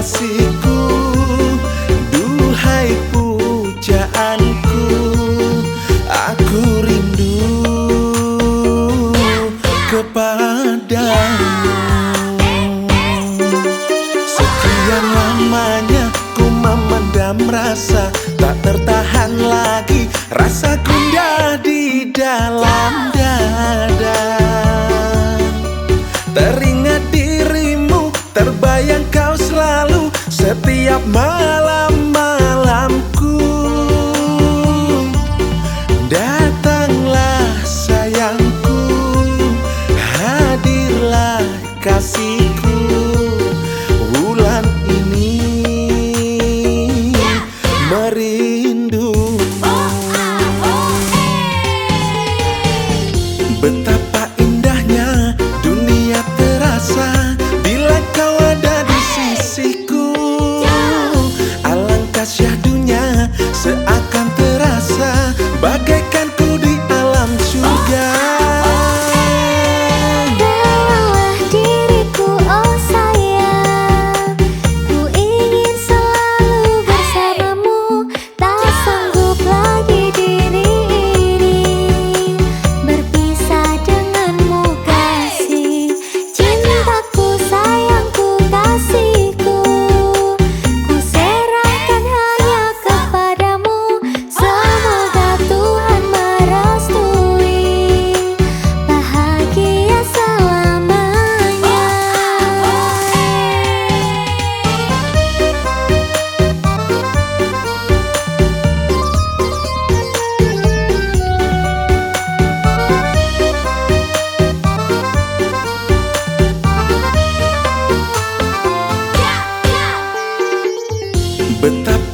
kasihku Duhai pujaanku Aku rindu kepadamu. Sekian lamanya ku memendam rasa Tak tertahan lagi rasa gundah di dalam dada. Teringat dirimu terbayang down. betapa